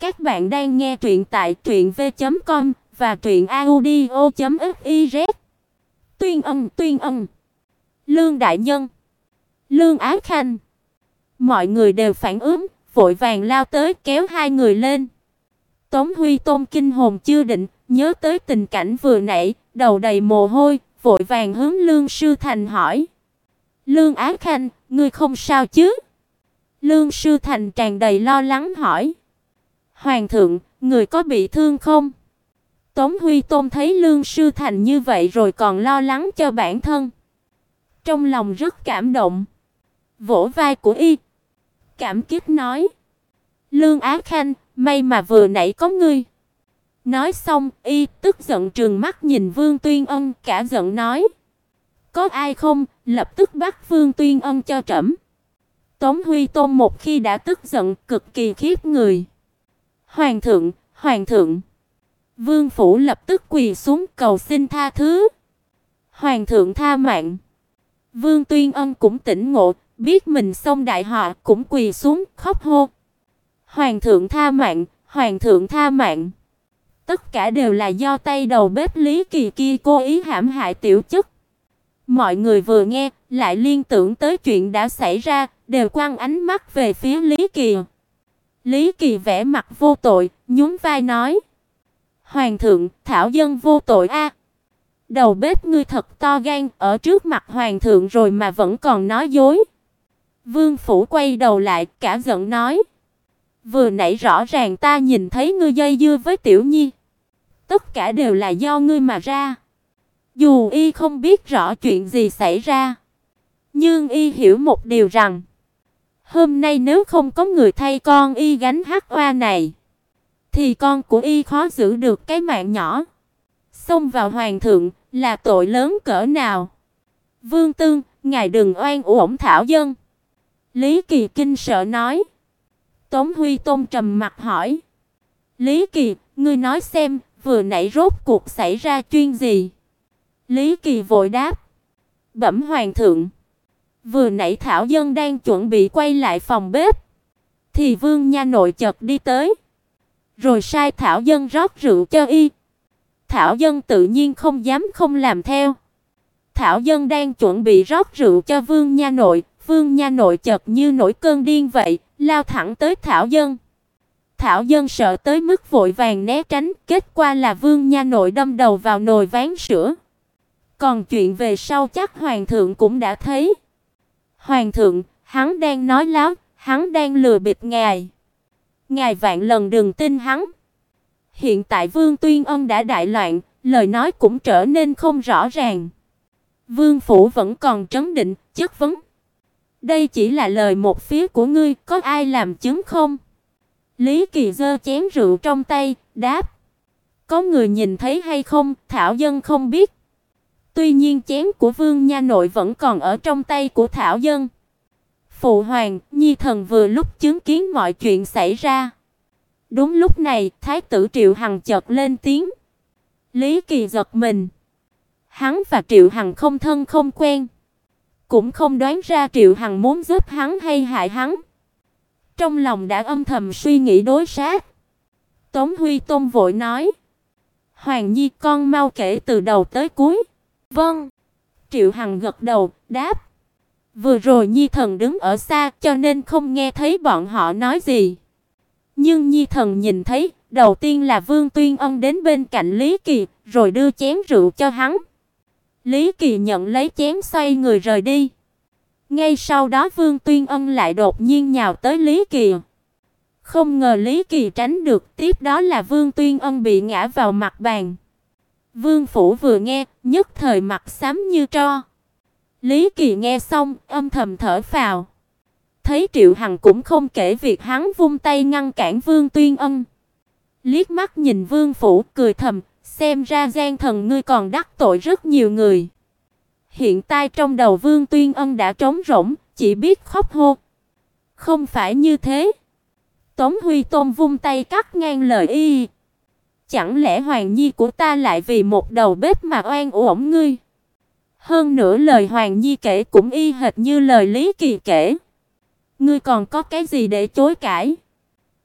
Các bạn đang nghe truyện tại truyệnv.com và truyệnaudio.fiz. Tuyên Ân, Tuyên Ân. Lương đại nhân. Lương Á Khanh. Mọi người đều phản ứng, vội vàng lao tới kéo hai người lên. Tống Huy Tôn kinh hồn chưa định, nhớ tới tình cảnh vừa nãy, đầu đầy mồ hôi, vội vàng hướng Lương Sư Thành hỏi: "Lương Á Khanh, ngươi không sao chứ?" Lương Sư Thành tràn đầy lo lắng hỏi: "Hoàng thượng, người có bị thương không?" Tống Huy Tôn thấy Lương Sư Thành như vậy rồi còn lo lắng cho bản thân, trong lòng rất cảm động, vỗ vai của y, cảm kích nói: "Lương Á Khanh, may mà vừa nãy có ngươi." Nói xong, y tức giận trừng mắt nhìn Vương Tuyên Ân, cả giận nói: "Có ai không, lập tức bắt Vương Tuyên Ân cho trẫm." Tống Huy Tôn một khi đã tức giận, cực kỳ khiếp người. "Hoàng thượng, hoàng thượng!" Vương phủ lập tức quỳ xuống cầu xin tha thứ. "Hoàng thượng tha mạng." Vương Tuyên Ân cũng tỉnh ngộ, biết mình xông đại họa, cũng quỳ xuống khóc hô: "Hoàng thượng tha mạng, hoàng thượng tha mạng." Tất cả đều là do tay đầu bếp Lý Kỳ kia cố ý hãm hại tiểu chức. Mọi người vừa nghe, lại liên tưởng tới chuyện đã xảy ra, đều quăng ánh mắt về phía Lý Kỳ. Lý Kỳ vẽ mặt vô tội, nhún vai nói: "Hoàng thượng, thảo dân vô tội a." Đầu bếp ngươi thật to gan, ở trước mặt hoàng thượng rồi mà vẫn còn nói dối. Vương phủ quay đầu lại, cả giận nói: "Vừa nãy rõ ràng ta nhìn thấy ngươi dây dưa với Tiểu Nhi, tất cả đều là do ngươi mà ra." Dù y không biết rõ chuyện gì xảy ra, nhưng y hiểu một điều rằng, hôm nay nếu không có người thay con y gánh hắc oa này, thì con của y khó giữ được cái mạng nhỏ. Xông vào hoàng thượng là tội lớn cỡ nào? Vương Tương, ngài đừng oan uổng thảo dân. Lý Kỳ kinh sợ nói. Tống Huy Tôn trầm mặt hỏi: "Lý Kỳ, ngươi nói xem, vừa nãy rốt cuộc xảy ra chuyện gì?" Lý Kỳ vội đáp: "Bẩm hoàng thượng, vừa nãy thảo dân đang chuẩn bị quay lại phòng bếp, thì Vương nha nội chợt đi tới, rồi sai thảo dân rót rượu cho y. Thảo dân tự nhiên không dám không làm theo. Thảo dân đang chuẩn bị rót rượu cho Vương nha nội, Vương nha nội chợt như nổi cơn điên vậy, lao thẳng tới Thảo dân. Thảo dân sợ tới mức vội vàng né tránh, kết quả là Vương nha nội đâm đầu vào nồi ván sữa. Còn chuyện về sau chắc hoàng thượng cũng đã thấy. Hoàng thượng, hắn đang nói láo, hắn đang lừa bịp ngài. Ngài vạn lần đừng tin hắn. Hiện tại Vương Tuyên Ân đã đại loạn, lời nói cũng trở nên không rõ ràng. Vương phủ vẫn còn trấn định, chất vấn. Đây chỉ là lời một phía của ngươi, có ai làm chứng không? Lý Kỳ giơ chén rượu trong tay, đáp: Có người nhìn thấy hay không, Thảo dân không biết. Tuy nhiên chén của Vương nha nội vẫn còn ở trong tay của Thảo dân. Phụ hoàng, Nhi thần vừa lúc chứng kiến mọi chuyện xảy ra. Đúng lúc này, thái tử Triệu Hằng chợt lên tiếng. Lý Kỳ giật mình. Hắn và Triệu Hằng không thân không quen, cũng không đoán ra Triệu Hằng muốn giúp hắn hay hại hắn. Trong lòng đã âm thầm suy nghĩ đối sát. Tống Huy Tôn vội nói: "Hoàng Nhi con mau kể từ đầu tới cuối." "Vâng." Triệu Hằng gật đầu, đáp: "Vừa rồi Nhi thần đứng ở xa, cho nên không nghe thấy bọn họ nói gì." Nhưng Nhi thần nhìn thấy, đầu tiên là Vương Tuyên Ân đến bên cạnh Lý Kỳ, rồi đưa chén rượu cho hắn. Lý Kỳ nhận lấy chén xoay người rời đi. Ngay sau đó Vương Tuyên Ân lại đột nhiên nhào tới Lý Kỳ. Không ngờ Lý Kỳ tránh được, tiếp đó là Vương Tuyên Ân bị ngã vào mặt bàn. Vương phủ vừa nghe, nhất thời mặt xám như tro. Lý Kỳ nghe xong, âm thầm thở phào. Thấy Triệu Hằng cũng không kể việc hắn vung tay ngăn cản Vương Tuyên Ân. Liếc mắt nhìn Vương phủ, cười thầm, xem ra gian thần ngươi còn đắc tội rất nhiều người. Hiện tại trong đầu Vương Tuyên Ân đã trống rỗng, chỉ biết khóc hô. Không phải như thế. Tống Huy Tôn vung tay cắt ngang lời y. Chẳng lẽ Hoàng Nhi của ta lại vì một đầu bếp mà oan uổng ngươi? Hơn nữa lời Hoàng Nhi kể cũng y hệt như lời Lý Kỳ kể. Ngươi còn có cái gì để chối cãi?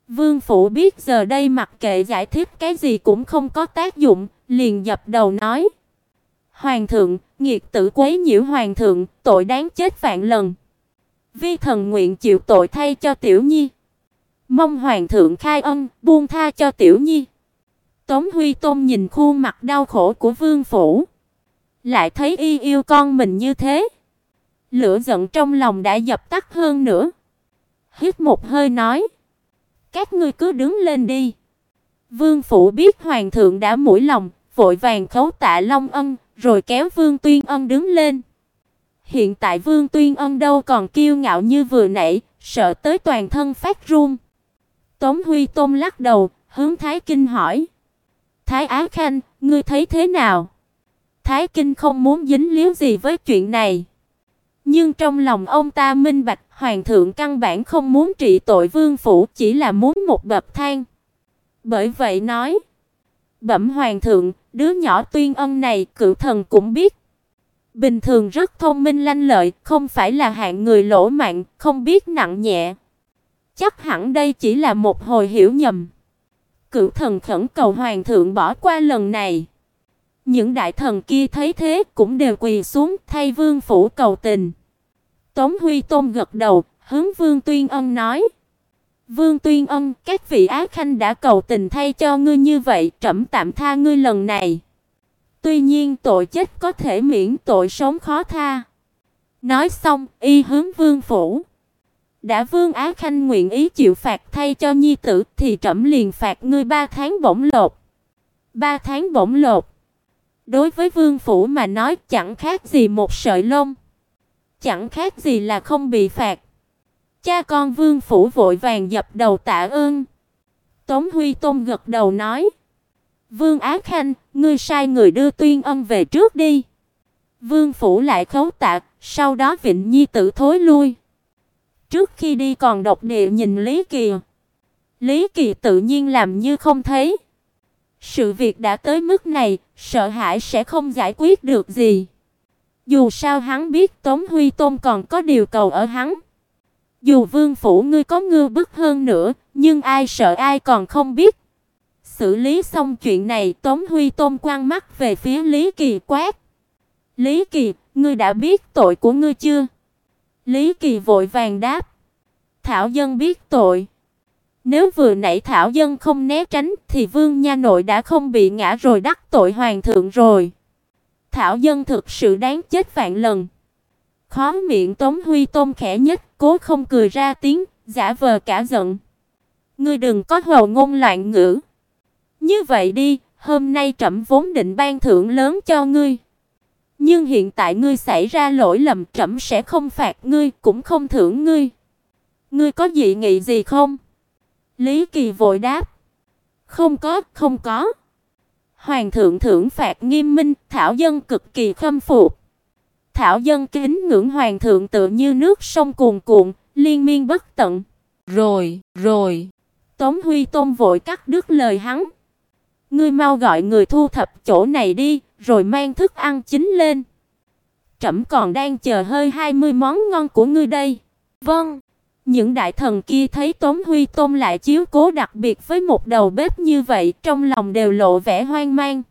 Vương phủ biết giờ đây mặc kệ giải thích cái gì cũng không có tác dụng, liền dập đầu nói: "Hoàng thượng, nghiệt tử quấy nhiễu hoàng thượng, tội đáng chết vạn lần. Vi thần nguyện chịu tội thay cho tiểu nhi. Mong hoàng thượng khai ân, buông tha cho tiểu nhi." Tống Huy Tôn nhìn khuôn mặt đau khổ của vương phủ, lại thấy y yêu con mình như thế, lửa giận trong lòng đã dập tắt hơn nữa. Hít một hơi nói: "Các ngươi cứ đứng lên đi." Vương phủ biết hoàng thượng đã mũi lòng, vội vàng khấu tạ Long Ân, rồi kéo Vương Tuyên Ân đứng lên. Hiện tại Vương Tuyên Ân đâu còn kiêu ngạo như vừa nãy, sợ tới toàn thân phát run. Tống Huy Tôn lắc đầu, hướng Thái Kinh hỏi: "Thái Á Khanh, ngươi thấy thế nào?" Thái Kinh không muốn dính líu gì với chuyện này. Nhưng trong lòng ông ta minh bạch, hoàng thượng căn bản không muốn trị tội vương phủ, chỉ là muốn một bậc thang. Bởi vậy nói: "Bẩm hoàng thượng, đứa nhỏ Tuyên Ân này cựu thần cũng biết. Bình thường rất thông minh lanh lợi, không phải là hạng người lỗ mạng, không biết nặng nhẹ. Chắc hẳn đây chỉ là một hồi hiểu nhầm." Cửu thần khẩn cầu hoàng thượng bỏ qua lần này. Những đại thần kia thấy thế cũng đều quỳ xuống thay Vương phủ cầu tình. Tống Huy Tôn gật đầu, hướng Vương Tuyên Ân nói: "Vương Tuyên Ân, các vị ác khanh đã cầu tình thay cho ngươi như vậy, trẫm tạm tha ngươi lần này. Tuy nhiên tội chết có thể miễn, tội sống khó tha." Nói xong, y hướng Vương phủ. Đã Vương Á Khanh nguyện ý chịu phạt thay cho nhi tử thì trẫm liền phạt ngươi 3 tháng bổng lột. 3 tháng bổng lột. Đối với vương phủ mà nói chẳng khác gì một sợi lông, chẳng khác gì là không bị phạt. Cha con vương phủ vội vàng dập đầu tạ ơn. Tống Huy Tôn gật đầu nói: "Vương Á Khanh, ngươi sai người đưa Tuyên Ân về trước đi." Vương phủ lại khấu tạ, sau đó Vịnh Nhi tử thối lui. Trước khi đi còn độc địa nhìn Lý Kỳ. Lý Kỳ tự nhiên làm như không thấy. Sự việc đã tới mức này, sợ hãi sẽ không giải quyết được gì. Dù sao hắn biết Tống Huy Tôn còn có điều cầu ở hắn. Dù vương phủ ngươi có ngư bức hơn nữa, nhưng ai sợ ai còn không biết. Xử lý xong chuyện này, Tống Huy Tôn quang mắt về phía Lý Kỳ quát. Lý Kỳ, ngươi đã biết tội của ngươi chưa? Lý Kỳ vội vàng đáp. Thảo dân biết tội. Nếu vừa nãy Thảo Dân không né tránh thì Vương Nha Nội đã không bị ngã rồi đắc tội hoàng thượng rồi. Thảo Dân thực sự đáng chết vạn lần. Khó miệng Tống Huy Tôn khẽ nhất, cố không cười ra tiếng, giả vờ cả giận. Ngươi đừng có hồ ngôn loạn ngữ. Như vậy đi, hôm nay trẫm vốn định ban thưởng lớn cho ngươi. Nhưng hiện tại ngươi xảy ra lỗi lầm, trẫm sẽ không phạt ngươi, cũng không thưởng ngươi. Ngươi có dị nghị gì không? Lý Kỳ vội đáp. Không có, không có. Hoàng thượng thưởng phạt nghiêm minh, thảo dân cực kỳ khâm phục. Thảo dân kính ngưỡng hoàng thượng tựa như nước sông cuồn cuộn, liên miên bất tận. Rồi, rồi. Tống Huy Tôn vội cắt đứt lời hắn. Ngươi mau gọi người thu thập chỗ này đi, rồi mang thức ăn chính lên. Trẫm còn đang chờ hơi 20 món ngon của ngươi đây. Vâng. Những đại thần kia thấy Tống Huy Tôn lại chiếu cố đặc biệt với một đầu bếp như vậy, trong lòng đều lộ vẻ hoang mang.